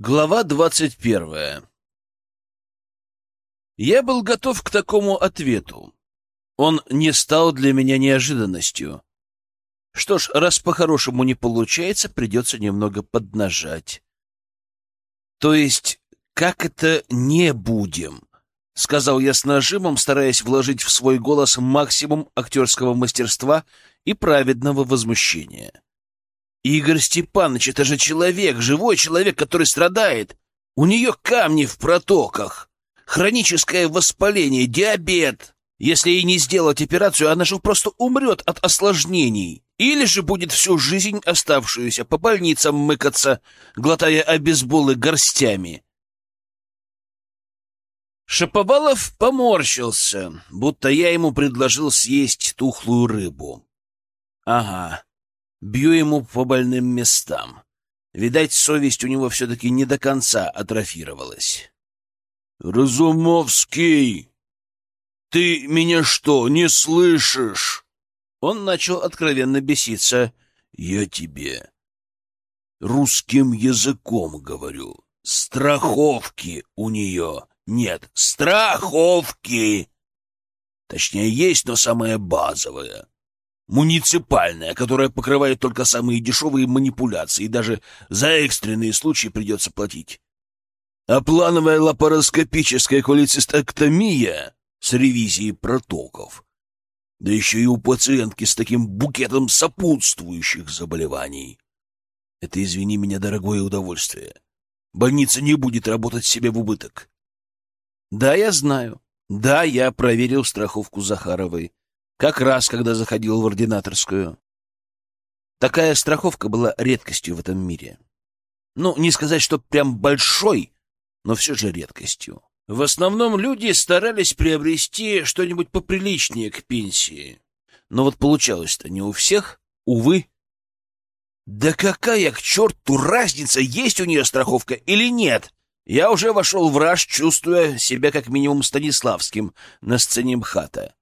Глава двадцать первая Я был готов к такому ответу. Он не стал для меня неожиданностью. Что ж, раз по-хорошему не получается, придется немного поднажать. То есть, как это не будем? — сказал я с нажимом, стараясь вложить в свой голос максимум актерского мастерства и праведного возмущения. Игорь Степанович — это же человек, живой человек, который страдает. У нее камни в протоках, хроническое воспаление, диабет. Если ей не сделать операцию, она же просто умрет от осложнений. Или же будет всю жизнь оставшуюся по больницам мыкаться, глотая обезболы горстями. Шаповалов поморщился, будто я ему предложил съесть тухлую рыбу. Ага, Бью ему по больным местам. Видать, совесть у него все-таки не до конца атрофировалась. «Разумовский! Ты меня что, не слышишь?» Он начал откровенно беситься. «Я тебе русским языком говорю. Страховки у нее нет. Страховки! Точнее, есть, но самое базовое муниципальная, которая покрывает только самые дешевые манипуляции, и даже за экстренные случаи придется платить. А плановая лапароскопическая холецистектомия с ревизией протоков, да еще и у пациентки с таким букетом сопутствующих заболеваний. Это, извини меня, дорогое удовольствие. Больница не будет работать себе в убыток. Да, я знаю. Да, я проверил страховку Захаровой. Как раз, когда заходил в ординаторскую. Такая страховка была редкостью в этом мире. Ну, не сказать, что прям большой, но все же редкостью. В основном люди старались приобрести что-нибудь поприличнее к пенсии. Но вот получалось-то не у всех, увы. Да какая к черту разница, есть у нее страховка или нет? Я уже вошел в раж, чувствуя себя как минимум Станиславским на сцене МХАТа.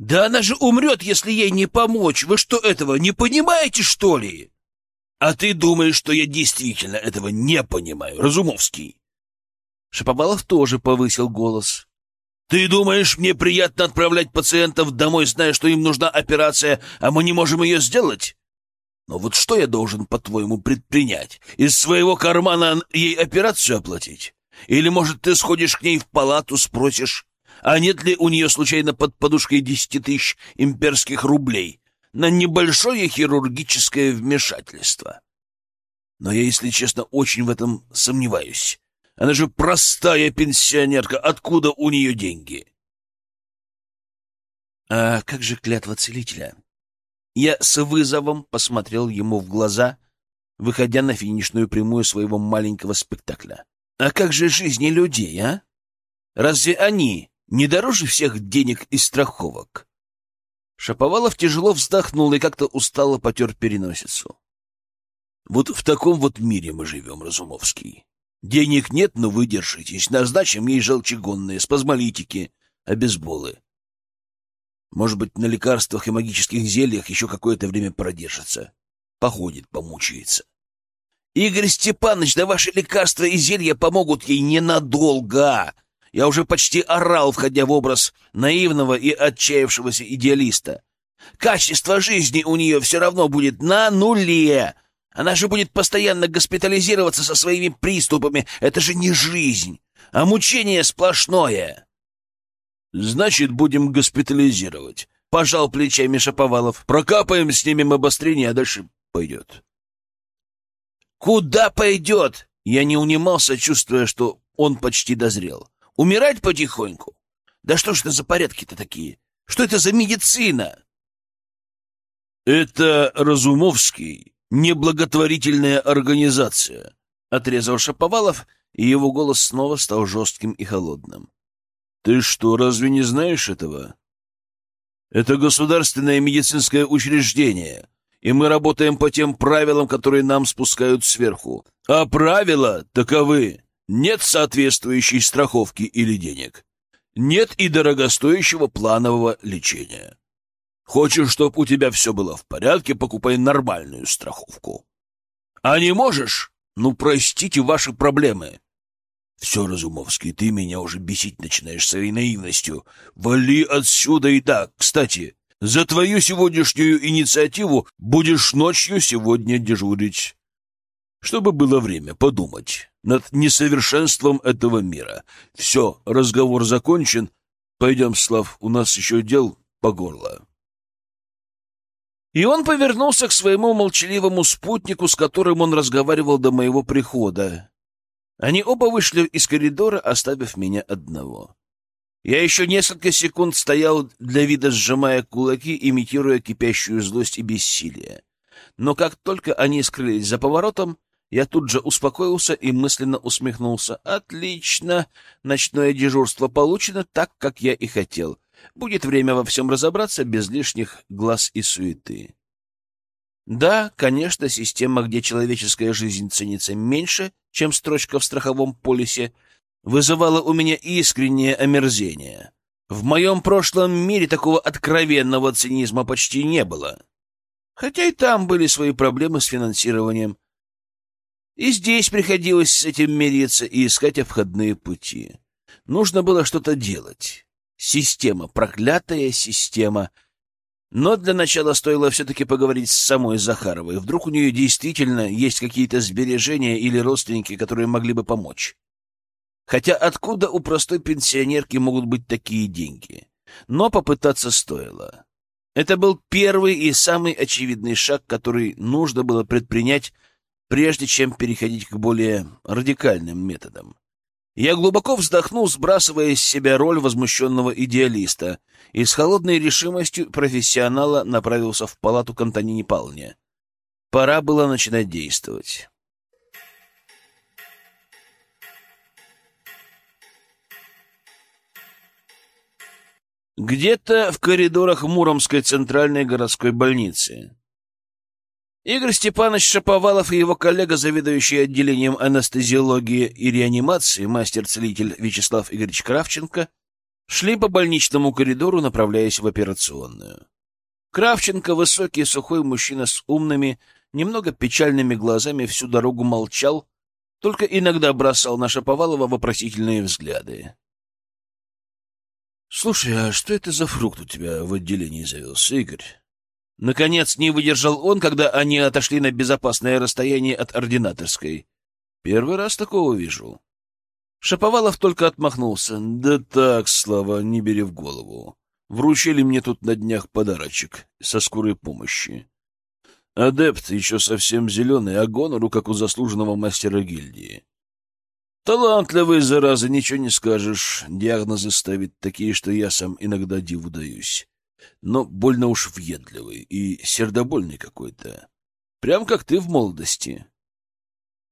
Да она же умрет, если ей не помочь. Вы что, этого не понимаете, что ли? А ты думаешь, что я действительно этого не понимаю, Разумовский? Шаповалов тоже повысил голос. Ты думаешь, мне приятно отправлять пациентов домой, зная, что им нужна операция, а мы не можем ее сделать? Но вот что я должен, по-твоему, предпринять? Из своего кармана ей операцию оплатить? Или, может, ты сходишь к ней в палату, спросишь, а нет ли у нее случайно под подушкой десяти тысяч имперских рублей на небольшое хирургическое вмешательство? Но я, если честно, очень в этом сомневаюсь. Она же простая пенсионерка. Откуда у нее деньги? А как же клятва целителя? Я с вызовом посмотрел ему в глаза, выходя на финишную прямую своего маленького спектакля. А как же жизни людей, а? Разве они не дороже всех денег и страховок. Шаповалов тяжело вздохнул и как-то устало потер переносицу. Вот в таком вот мире мы живем, Разумовский. Денег нет, но вы держитесь. Назначим ей желчегонные, спазмолитики, обезболы. Может быть, на лекарствах и магических зельях еще какое-то время продержится. Походит, помучается. Игорь Степанович, да ваши лекарства и зелья помогут ей ненадолго. Я уже почти орал, входя в образ наивного и отчаявшегося идеалиста. Качество жизни у нее все равно будет на нуле. Она же будет постоянно госпитализироваться со своими приступами. Это же не жизнь, а мучение сплошное. Значит, будем госпитализировать. Пожал плечами Шаповалов. Прокапаем, снимем обострение, а дальше пойдет. Куда пойдет? Я не унимался, чувствуя, что он почти дозрел. Умирать потихоньку? Да что ж это за порядки-то такие? Что это за медицина? Это Разумовский, неблаготворительная организация, отрезал Шаповалов, и его голос снова стал жестким и холодным. Ты что, разве не знаешь этого? Это государственное медицинское учреждение, и мы работаем по тем правилам, которые нам спускают сверху. А правила таковы. Нет соответствующей страховки или денег. Нет и дорогостоящего планового лечения. Хочешь, чтобы у тебя все было в порядке, покупай нормальную страховку. А не можешь? Ну, простите ваши проблемы. Все, Разумовский, ты меня уже бесить начинаешь своей наивностью. Вали отсюда и так. Кстати, за твою сегодняшнюю инициативу будешь ночью сегодня дежурить. Чтобы было время подумать над несовершенством этого мира. Все, разговор закончен. Пойдем, Слав, у нас еще дел по горло. И он повернулся к своему молчаливому спутнику, с которым он разговаривал до моего прихода. Они оба вышли из коридора, оставив меня одного. Я еще несколько секунд стоял для вида, сжимая кулаки, имитируя кипящую злость и бессилие. Но как только они скрылись за поворотом, я тут же успокоился и мысленно усмехнулся. «Отлично! Ночное дежурство получено так, как я и хотел. Будет время во всем разобраться без лишних глаз и суеты». Да, конечно, система, где человеческая жизнь ценится меньше, чем строчка в страховом полисе, вызывала у меня искреннее омерзение. В моем прошлом мире такого откровенного цинизма почти не было. Хотя и там были свои проблемы с финансированием. И здесь приходилось с этим мириться и искать обходные пути. Нужно было что-то делать. Система, проклятая система — но для начала стоило все-таки поговорить с самой Захаровой. Вдруг у нее действительно есть какие-то сбережения или родственники, которые могли бы помочь. Хотя откуда у простой пенсионерки могут быть такие деньги? Но попытаться стоило. Это был первый и самый очевидный шаг, который нужно было предпринять, прежде чем переходить к более радикальным методам. Я глубоко вздохнул, сбрасывая с себя роль возмущенного идеалиста, и с холодной решимостью профессионала направился в палату к Антонине Павловне. Пора было начинать действовать. Где-то в коридорах Муромской центральной городской больницы Игорь Степанович Шаповалов и его коллега, заведующий отделением анестезиологии и реанимации, мастер-целитель Вячеслав Игоревич Кравченко, шли по больничному коридору, направляясь в операционную. Кравченко, высокий сухой мужчина с умными, немного печальными глазами, всю дорогу молчал, только иногда бросал на Шаповалова вопросительные взгляды. — Слушай, а что это за фрукт у тебя в отделении завелся, Игорь? Наконец не выдержал он, когда они отошли на безопасное расстояние от ординаторской. Первый раз такого вижу. Шаповалов только отмахнулся. Да так, Слава, не бери в голову. Вручили мне тут на днях подарочек со скорой помощи. Адепт еще совсем зеленый, а гонору, как у заслуженного мастера гильдии. Талантливый, зараза, ничего не скажешь. Диагнозы ставит такие, что я сам иногда диву даюсь но больно уж въедливый и сердобольный какой-то. Прям как ты в молодости.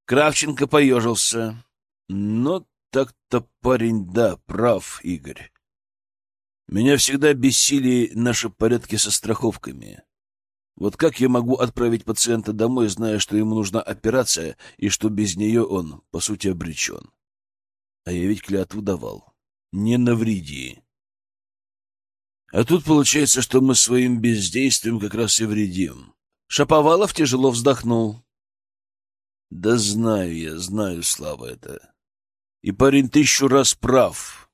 Кравченко поежился. Но так-то парень, да, прав, Игорь. Меня всегда бессили наши порядки со страховками. Вот как я могу отправить пациента домой, зная, что ему нужна операция и что без нее он, по сути, обречен? А я ведь клятву давал. Не навреди. А тут получается, что мы своим бездействием как раз и вредим. Шаповалов тяжело вздохнул. Да знаю я, знаю, Слава, это. И парень тысячу раз прав.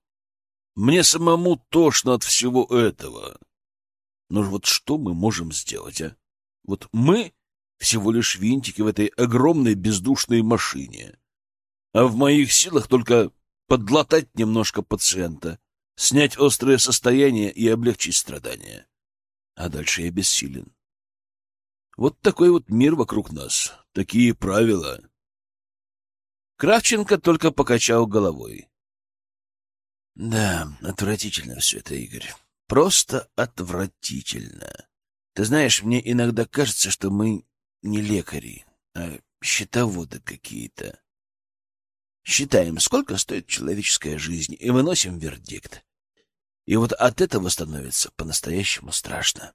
Мне самому тошно от всего этого. Но вот что мы можем сделать, а? Вот мы всего лишь винтики в этой огромной бездушной машине. А в моих силах только подлатать немножко пациента, снять острое состояние и облегчить страдания. А дальше я бессилен. Вот такой вот мир вокруг нас, такие правила. Кравченко только покачал головой. Да, отвратительно все это, Игорь. Просто отвратительно. Ты знаешь, мне иногда кажется, что мы не лекари, а счетоводы какие-то. Считаем, сколько стоит человеческая жизнь, и выносим вердикт. И вот от этого становится по-настоящему страшно.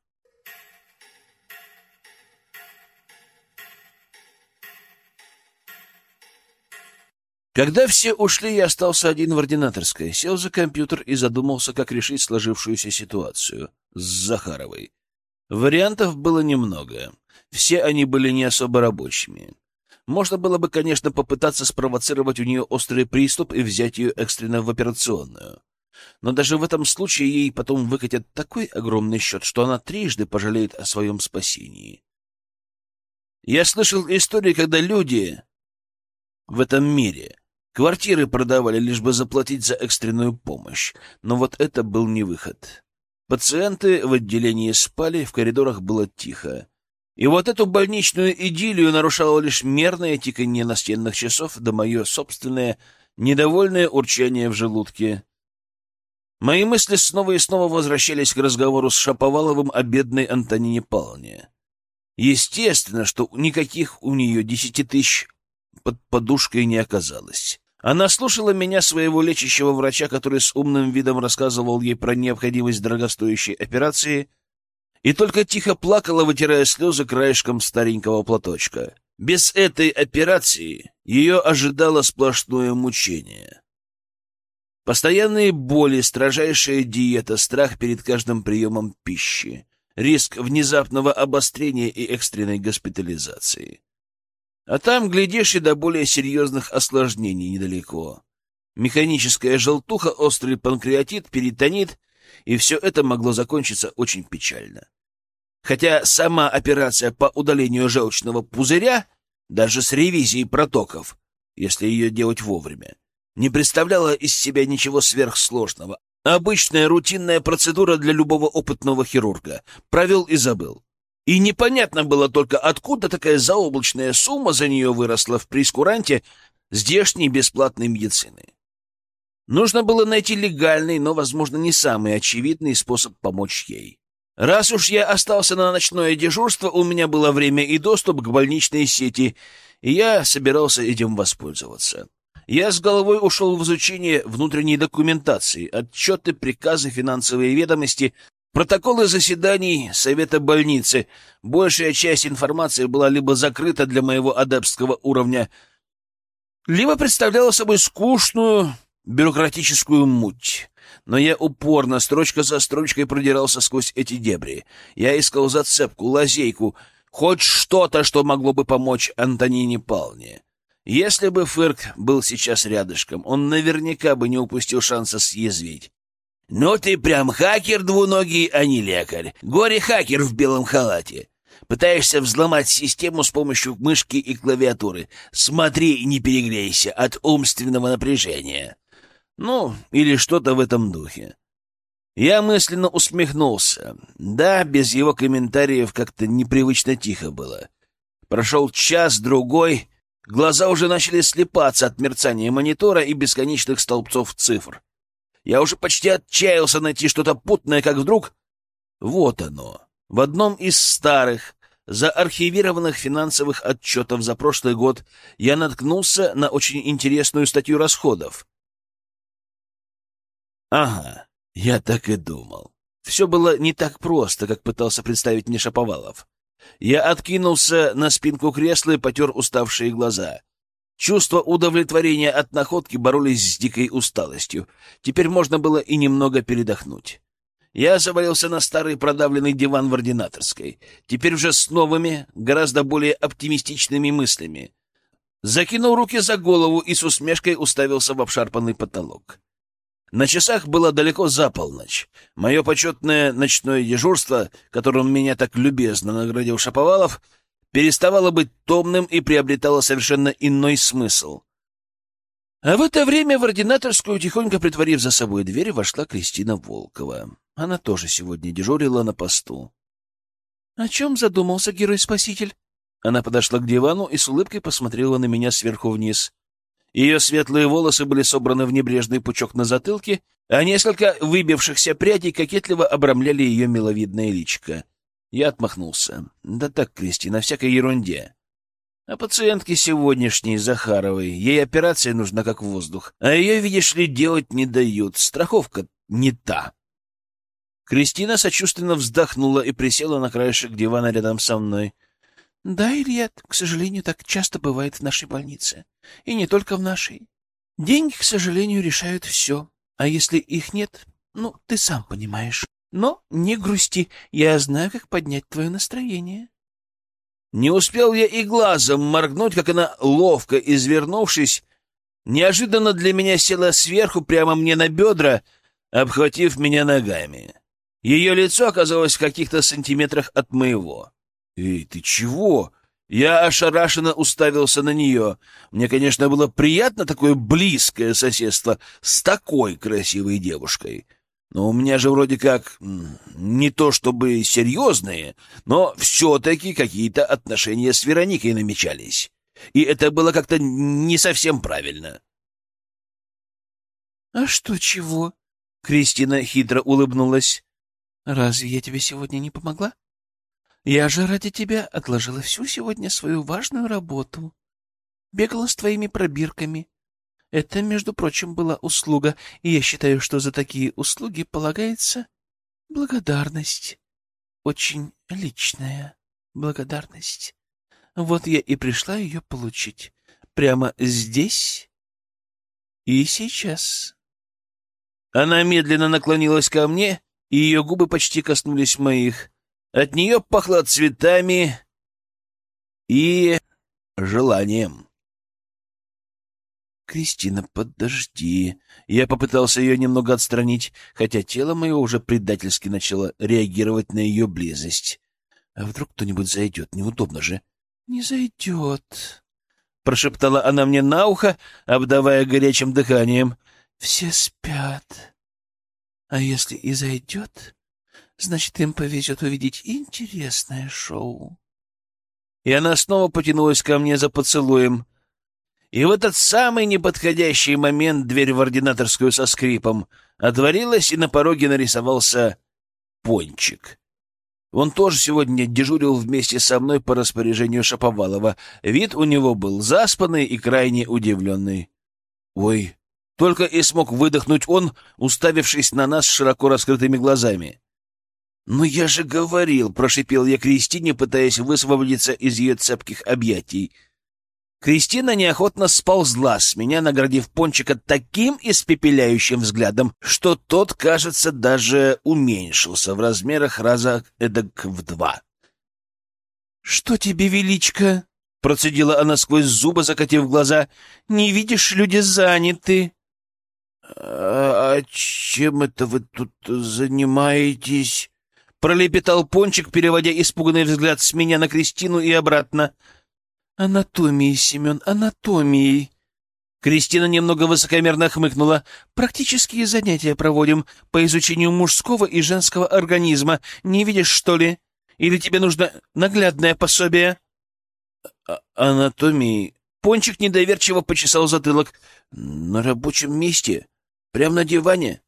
Когда все ушли, я остался один в ординаторской, сел за компьютер и задумался, как решить сложившуюся ситуацию с Захаровой. Вариантов было немного. Все они были не особо рабочими. Можно было бы, конечно, попытаться спровоцировать у нее острый приступ и взять ее экстренно в операционную. Но даже в этом случае ей потом выкатят такой огромный счет, что она трижды пожалеет о своем спасении. Я слышал истории, когда люди в этом мире квартиры продавали, лишь бы заплатить за экстренную помощь. Но вот это был не выход. Пациенты в отделении спали, в коридорах было тихо. И вот эту больничную идиллию нарушало лишь мерное тиканье настенных часов да мое собственное недовольное урчание в желудке. Мои мысли снова и снова возвращались к разговору с Шаповаловым о бедной Антонине Павловне. Естественно, что никаких у нее десяти тысяч под подушкой не оказалось. Она слушала меня, своего лечащего врача, который с умным видом рассказывал ей про необходимость дорогостоящей операции, и только тихо плакала, вытирая слезы краешком старенького платочка. Без этой операции ее ожидало сплошное мучение. Постоянные боли, строжайшая диета, страх перед каждым приемом пищи, риск внезапного обострения и экстренной госпитализации. А там, глядишь, и до более серьезных осложнений недалеко. Механическая желтуха, острый панкреатит, перитонит, и все это могло закончиться очень печально. Хотя сама операция по удалению желчного пузыря, даже с ревизией протоков, если ее делать вовремя, не представляла из себя ничего сверхсложного. Обычная рутинная процедура для любого опытного хирурга. Провел и забыл. И непонятно было только, откуда такая заоблачная сумма за нее выросла в прескуранте здешней бесплатной медицины. Нужно было найти легальный, но, возможно, не самый очевидный способ помочь ей. Раз уж я остался на ночное дежурство, у меня было время и доступ к больничной сети, и я собирался этим воспользоваться. Я с головой ушел в изучение внутренней документации, отчеты, приказы, финансовые ведомости, Протоколы заседаний Совета больницы. Большая часть информации была либо закрыта для моего адепского уровня, либо представляла собой скучную бюрократическую муть. Но я упорно, строчка за строчкой продирался сквозь эти дебри. Я искал зацепку, лазейку, хоть что-то, что могло бы помочь Антонине Палне. Если бы Фырк был сейчас рядышком, он наверняка бы не упустил шанса съязвить. «Ну ты прям хакер двуногий, а не лекарь. Горе-хакер в белом халате. Пытаешься взломать систему с помощью мышки и клавиатуры. Смотри не перегрейся от умственного напряжения». Ну, или что-то в этом духе. Я мысленно усмехнулся. Да, без его комментариев как-то непривычно тихо было. Прошел час-другой, глаза уже начали слепаться от мерцания монитора и бесконечных столбцов цифр. Я уже почти отчаялся найти что-то путное, как вдруг... Вот оно. В одном из старых, заархивированных финансовых отчетов за прошлый год я наткнулся на очень интересную статью расходов. Ага, я так и думал. Все было не так просто, как пытался представить мне Шаповалов. Я откинулся на спинку кресла и потер уставшие глаза. Чувство удовлетворения от находки боролись с дикой усталостью. Теперь можно было и немного передохнуть. Я завалился на старый продавленный диван в ординаторской, теперь уже с новыми, гораздо более оптимистичными мыслями. Закинул руки за голову и с усмешкой уставился в обшарпанный потолок. На часах было далеко за полночь. Мое почетное ночное дежурство, которым меня так любезно наградил Шаповалов, переставало быть томным и приобретало совершенно иной смысл. А в это время в ординаторскую, тихонько притворив за собой дверь, вошла Кристина Волкова. Она тоже сегодня дежурила на посту. — О чем задумался герой-спаситель? Она подошла к дивану и с улыбкой посмотрела на меня сверху вниз. Ее светлые волосы были собраны в небрежный пучок на затылке, а несколько выбившихся прядей кокетливо обрамляли ее миловидное личико. Я отмахнулся. Да так, Кристи, на всякой ерунде. А пациентке сегодняшней, Захаровой, ей операция нужна как воздух, а ее, видишь ли, делать не дают. Страховка не та. Кристина сочувственно вздохнула и присела на краешек дивана рядом со мной. — Да, Илья, к сожалению, так часто бывает в нашей больнице. И не только в нашей. Деньги, к сожалению, решают все. А если их нет, ну, ты сам понимаешь. Но не грусти, я знаю, как поднять твое настроение. Не успел я и глазом моргнуть, как она, ловко извернувшись, неожиданно для меня села сверху прямо мне на бедра, обхватив меня ногами. Ее лицо оказалось в каких-то сантиметрах от моего. «Эй, ты чего?» Я ошарашенно уставился на нее. Мне, конечно, было приятно такое близкое соседство с такой красивой девушкой. Но у меня же вроде как не то чтобы серьезные, но все-таки какие-то отношения с Вероникой намечались. И это было как-то не совсем правильно. — А что, чего? — Кристина хитро улыбнулась. — Разве я тебе сегодня не помогла? Я же ради тебя отложила всю сегодня свою важную работу. Бегала с твоими пробирками. Это, между прочим, была услуга, и я считаю, что за такие услуги полагается благодарность. Очень личная благодарность. Вот я и пришла ее получить. Прямо здесь и сейчас. Она медленно наклонилась ко мне, и ее губы почти коснулись моих. От нее пахло цветами и желанием. «Кристина, подожди!» Я попытался ее немного отстранить, хотя тело мое уже предательски начало реагировать на ее близость. А вдруг кто-нибудь зайдет? Неудобно же. «Не зайдет», — прошептала она мне на ухо, обдавая горячим дыханием. «Все спят. А если и зайдет, Значит, им повезет увидеть интересное шоу. И она снова потянулась ко мне за поцелуем. И в этот самый неподходящий момент дверь в ординаторскую со скрипом отворилась, и на пороге нарисовался Пончик. Он тоже сегодня дежурил вместе со мной по распоряжению Шаповалова. Вид у него был заспанный и крайне удивленный. «Ой!» — только и смог выдохнуть он, уставившись на нас широко раскрытыми глазами. «Ну я же говорил!» — прошипел я Кристине, пытаясь высвободиться из ее цепких объятий. Кристина неохотно сползла с меня, наградив Пончика таким испепеляющим взглядом, что тот, кажется, даже уменьшился в размерах раза эдак в два. «Что тебе, величко?» — процедила она сквозь зубы, закатив глаза. «Не видишь, люди заняты». «А, «А чем это вы тут занимаетесь?» Пролепетал Пончик, переводя испуганный взгляд с меня на Кристину и обратно. «Анатомией, Семен, анатомией!» Кристина немного высокомерно хмыкнула. «Практические занятия проводим по изучению мужского и женского организма. Не видишь, что ли? Или тебе нужно наглядное пособие?» а «Анатомии...» Пончик недоверчиво почесал затылок. «На рабочем месте? Прямо на диване?»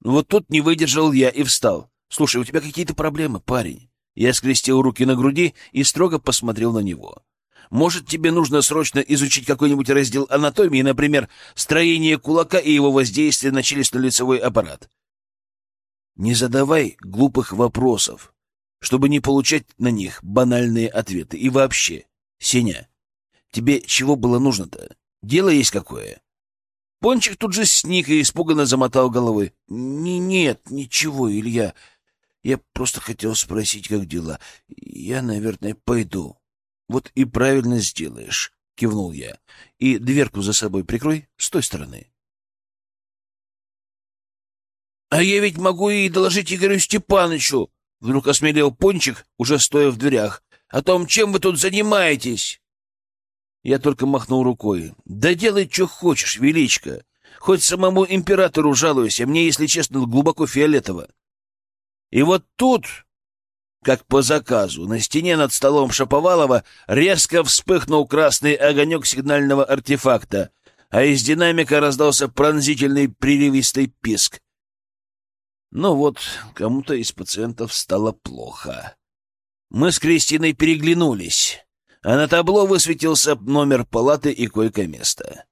Вот тут не выдержал я и встал. «Слушай, у тебя какие-то проблемы, парень?» Я скрестил руки на груди и строго посмотрел на него. «Может, тебе нужно срочно изучить какой-нибудь раздел анатомии, например, строение кулака и его воздействие на челюстно-лицевой аппарат?» Не задавай глупых вопросов, чтобы не получать на них банальные ответы. И вообще, Сеня, тебе чего было нужно-то? Дело есть какое?» Пончик тут же сник и испуганно замотал головой. «Не, «Нет, ничего, Илья. Я просто хотел спросить, как дела. Я, наверное, пойду. Вот и правильно сделаешь, — кивнул я. И дверку за собой прикрой с той стороны. — А я ведь могу и доложить Игорю Степановичу, — вдруг осмелел Пончик, уже стоя в дверях, — о том, чем вы тут занимаетесь. Я только махнул рукой. — Да делай, что хочешь, величко. Хоть самому императору жалуйся, мне, если честно, глубоко фиолетово. И вот тут, как по заказу, на стене над столом Шаповалова резко вспыхнул красный огонек сигнального артефакта, а из динамика раздался пронзительный приливистый писк. Ну вот, кому-то из пациентов стало плохо. Мы с Кристиной переглянулись, а на табло высветился номер палаты и койко-место.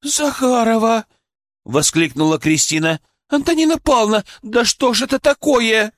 «Захарова!» — воскликнула Кристина. «Антонина Павловна, да что ж это такое?»